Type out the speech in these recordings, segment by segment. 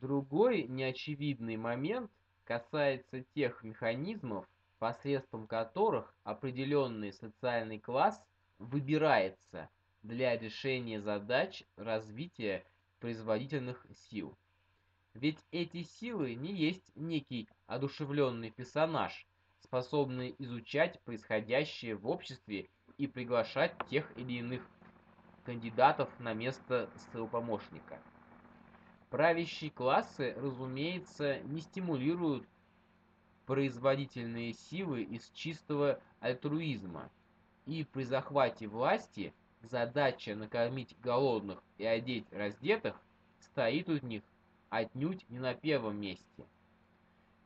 Другой неочевидный момент касается тех механизмов, посредством которых определенный социальный класс выбирается для решения задач развития производительных сил. Ведь эти силы не есть некий одушевленный персонаж, способный изучать происходящее в обществе и приглашать тех или иных кандидатов на место своего помощника. Правящие классы, разумеется, не стимулируют производительные силы из чистого альтруизма, и при захвате власти задача накормить голодных и одеть раздетых стоит у них отнюдь не на первом месте.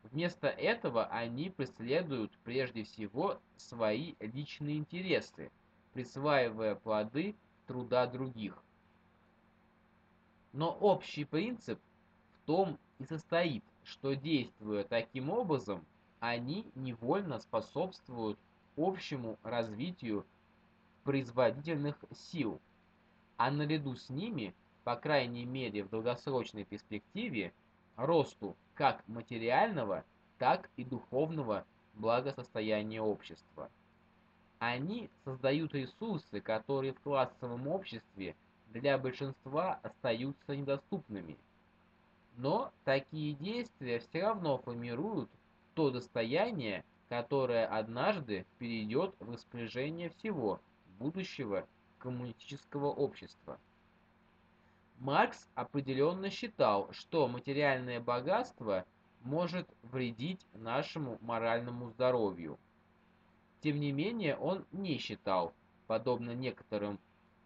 Вместо этого они преследуют прежде всего свои личные интересы, присваивая плоды труда других. Но общий принцип в том и состоит, что действуя таким образом, они невольно способствуют общему развитию производительных сил, а наряду с ними – по крайней мере в долгосрочной перспективе, росту как материального, так и духовного благосостояния общества. Они создают ресурсы, которые в классовом обществе для большинства остаются недоступными. Но такие действия все равно формируют то достояние, которое однажды перейдет в распоряжение всего будущего коммунистического общества. Маркс определенно считал, что материальное богатство может вредить нашему моральному здоровью. Тем не менее, он не считал, подобно некоторым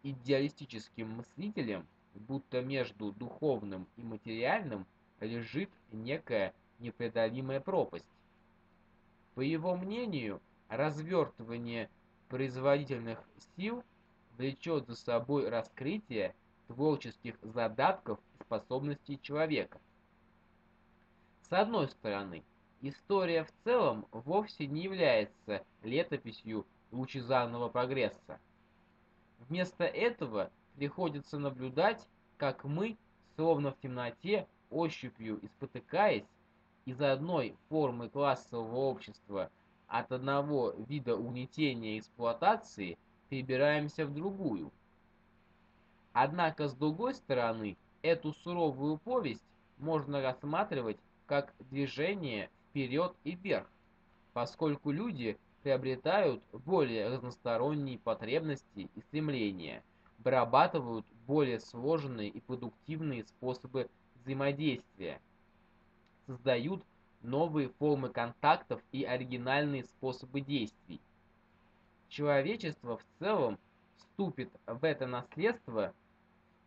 идеалистическим мыслителям, будто между духовным и материальным лежит некая непреодолимая пропасть. По его мнению, развертывание производительных сил влечет за собой раскрытие творческих задатков и способностей человека. С одной стороны, история в целом вовсе не является летописью лучезарного прогресса. Вместо этого приходится наблюдать, как мы, словно в темноте, ощупью и спотыкаясь, из одной формы классового общества от одного вида угнетения и эксплуатации перебираемся в другую – Однако, с другой стороны, эту суровую повесть можно рассматривать как движение вперед и вверх, поскольку люди приобретают более разносторонние потребности и стремления, вырабатывают более сложные и продуктивные способы взаимодействия, создают новые формы контактов и оригинальные способы действий. Человечество в целом вступит в это наследство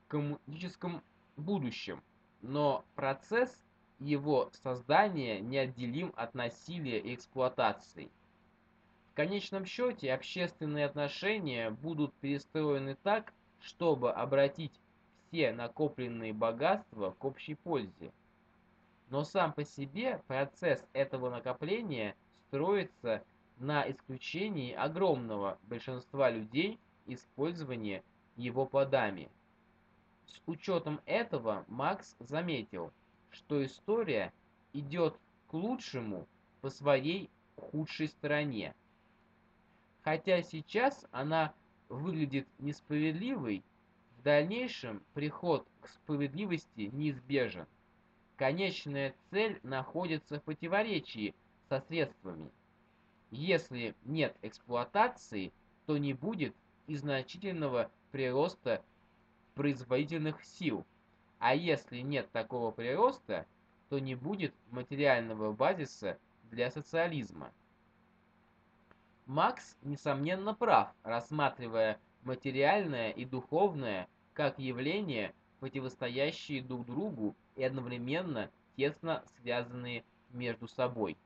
коммунистическом будущем, но процесс его создания неотделим от насилия и эксплуатации. Конечном счете общественные отношения будут перестроены так, чтобы обратить все накопленные богатства к общей пользе. Но сам по себе процесс этого накопления строится на исключении огромного большинства людей использования его плодами. С учетом этого Макс заметил, что история идет к лучшему по своей худшей стороне. Хотя сейчас она выглядит несправедливой, в дальнейшем приход к справедливости неизбежен. Конечная цель находится в противоречии со средствами. Если нет эксплуатации, то не будет и значительного прироста производительных сил, а если нет такого прироста, то не будет материального базиса для социализма. Макс, несомненно, прав, рассматривая материальное и духовное как явления, противостоящие друг другу и одновременно тесно связанные между собой.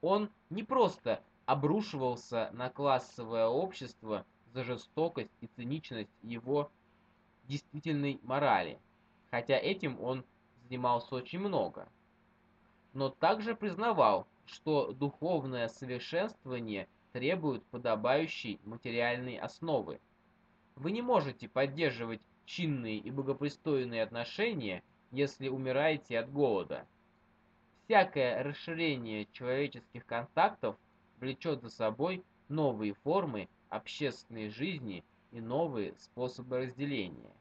Он не просто обрушивался на классовое общество за жестокость и циничность его действительной морали, хотя этим он занимался очень много. Но также признавал, что духовное совершенствование требует подобающей материальной основы. Вы не можете поддерживать чинные и богопристойные отношения, если умираете от голода. Всякое расширение человеческих контактов влечет за собой новые формы общественной жизни и новые способы разделения.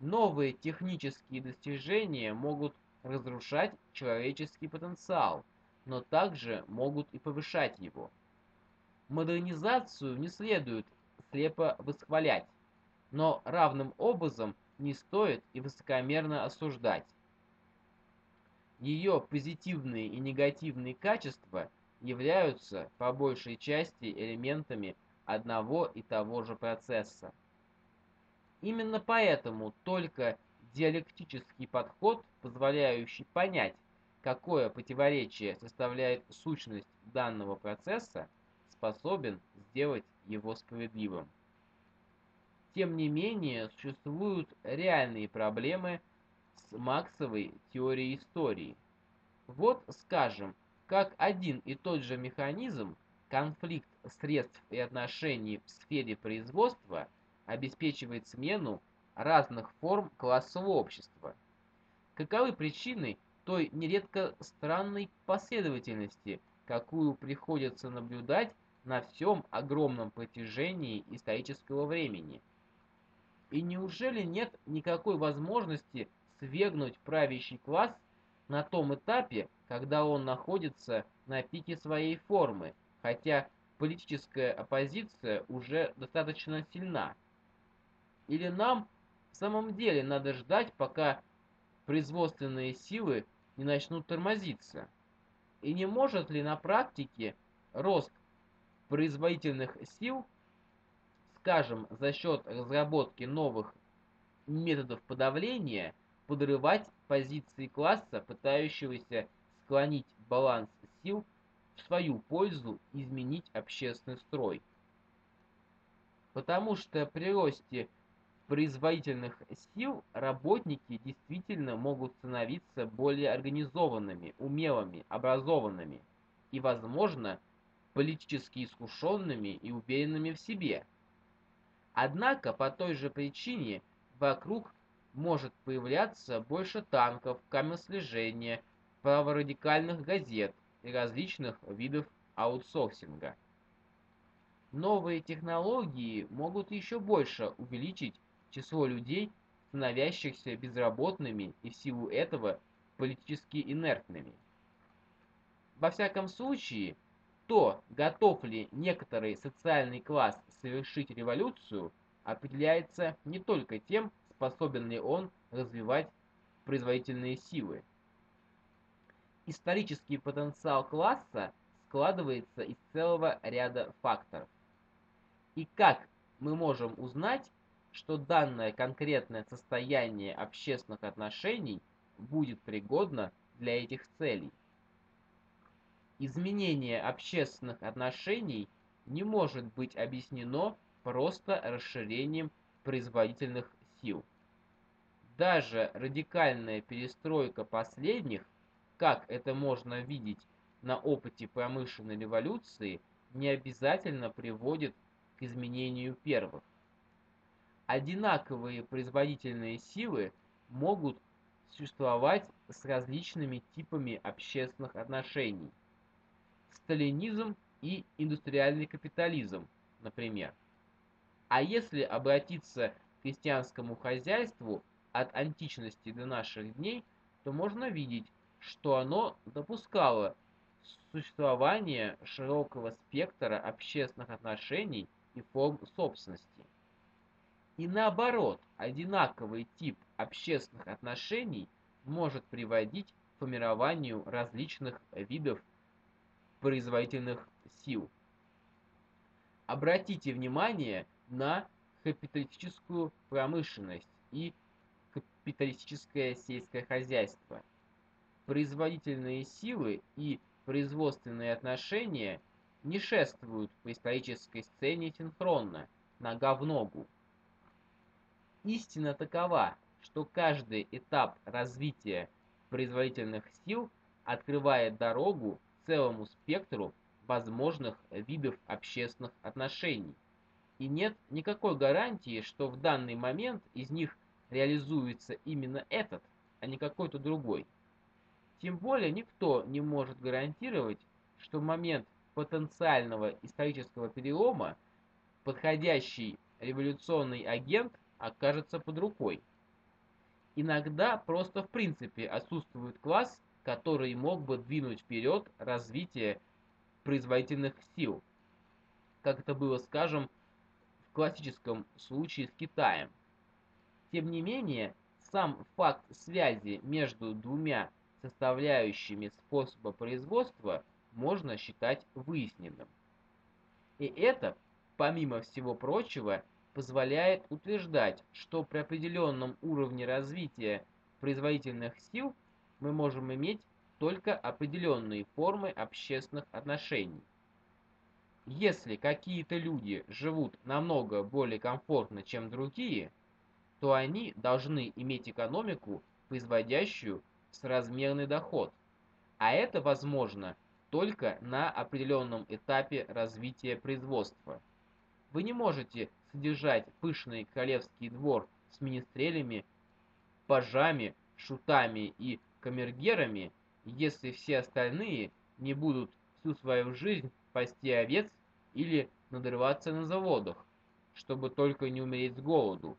Новые технические достижения могут разрушать человеческий потенциал, но также могут и повышать его. Модернизацию не следует слепо восхвалять, но равным образом не стоит и высокомерно осуждать. Ее позитивные и негативные качества являются по большей части элементами одного и того же процесса. Именно поэтому только диалектический подход, позволяющий понять, какое противоречие составляет сущность данного процесса, способен сделать его справедливым. Тем не менее, существуют реальные проблемы с Максовой теорией истории. Вот, скажем, как один и тот же механизм, конфликт средств и отношений в сфере производства обеспечивает смену разных форм классового общества. Каковы причины той нередко странной последовательности, какую приходится наблюдать на всем огромном протяжении исторического времени? И неужели нет никакой возможности свергнуть правящий класс на том этапе, когда он находится на пике своей формы, хотя политическая оппозиция уже достаточно сильна? Или нам в самом деле надо ждать, пока производственные силы не начнут тормозиться? И не может ли на практике рост производительных сил, скажем, за счет разработки новых методов подавления, подрывать позиции класса, пытающегося склонить баланс сил в свою пользу изменить общественный строй? Потому что при росте производительных сил работники действительно могут становиться более организованными, умелыми, образованными и, возможно, политически искушенными и уверенными в себе. Однако по той же причине вокруг может появляться больше танков, камер слежения, праворадикальных газет и различных видов аутсорсинга. Новые технологии могут еще больше увеличить число людей, становящихся безработными и в силу этого политически инертными. Во всяком случае, то, готов ли некоторый социальный класс совершить революцию, определяется не только тем, способен ли он развивать производительные силы. Исторический потенциал класса складывается из целого ряда факторов. И как мы можем узнать, что данное конкретное состояние общественных отношений будет пригодно для этих целей. Изменение общественных отношений не может быть объяснено просто расширением производительных сил. Даже радикальная перестройка последних, как это можно видеть на опыте промышленной революции, не обязательно приводит к изменению первых одинаковые производительные силы могут существовать с различными типами общественных отношений. Сталинизм и индустриальный капитализм, например. А если обратиться к крестьянскому хозяйству от античности до наших дней, то можно видеть, что оно допускало существование широкого спектра общественных отношений и форм собственности. И наоборот, одинаковый тип общественных отношений может приводить к формированию различных видов производительных сил. Обратите внимание на капиталистическую промышленность и капиталистическое сельское хозяйство. Производительные силы и производственные отношения не шествуют по исторической сцене синхронно, нога в ногу. Истина такова, что каждый этап развития производительных сил открывает дорогу целому спектру возможных видов общественных отношений. И нет никакой гарантии, что в данный момент из них реализуется именно этот, а не какой-то другой. Тем более никто не может гарантировать, что момент потенциального исторического перелома подходящий революционный агент окажется под рукой. Иногда просто в принципе отсутствует класс, который мог бы двинуть вперед развитие производительных сил, как это было, скажем, в классическом случае с Китаем. Тем не менее, сам факт связи между двумя составляющими способа производства можно считать выясненным. И это, помимо всего прочего, позволяет утверждать, что при определенном уровне развития производительных сил мы можем иметь только определенные формы общественных отношений. Если какие-то люди живут намного более комфортно, чем другие, то они должны иметь экономику, производящую соразмерный доход. А это возможно только на определенном этапе развития производства. Вы не можете содержать пышный королевский двор с министрелями, пажами, шутами и камергерами, если все остальные не будут всю свою жизнь пасти овец или надрываться на заводах, чтобы только не умереть с голоду.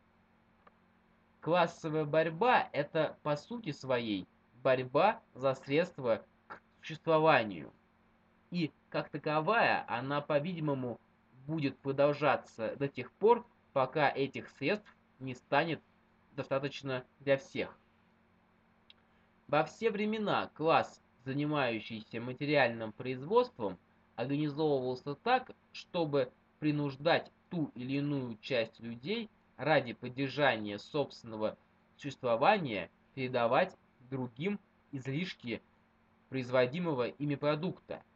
Классовая борьба – это по сути своей борьба за средства к существованию. И как таковая она, по-видимому, будет продолжаться до тех пор, пока этих средств не станет достаточно для всех. Во все времена класс, занимающийся материальным производством, организовывался так, чтобы принуждать ту или иную часть людей ради поддержания собственного существования передавать другим излишки производимого ими продукта –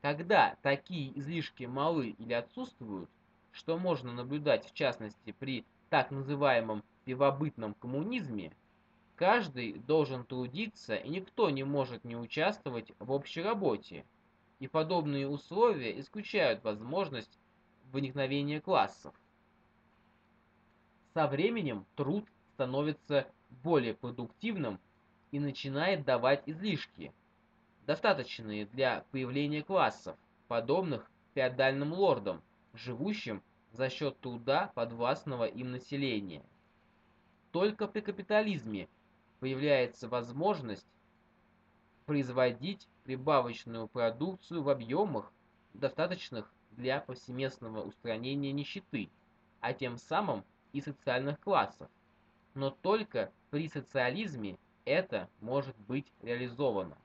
когда такие излишки малы или отсутствуют, что можно наблюдать в частности при так называемом пивобытном коммунизме, каждый должен трудиться и никто не может не участвовать в общей работе, и подобные условия исключают возможность возникновения классов. Со временем труд становится более продуктивным и начинает давать излишки – достаточные для появления классов, подобных феодальным лордам, живущим за счет труда подвластного им населения. Только при капитализме появляется возможность производить прибавочную продукцию в объемах, достаточных для повсеместного устранения нищеты, а тем самым и социальных классов. Но только при социализме это может быть реализовано.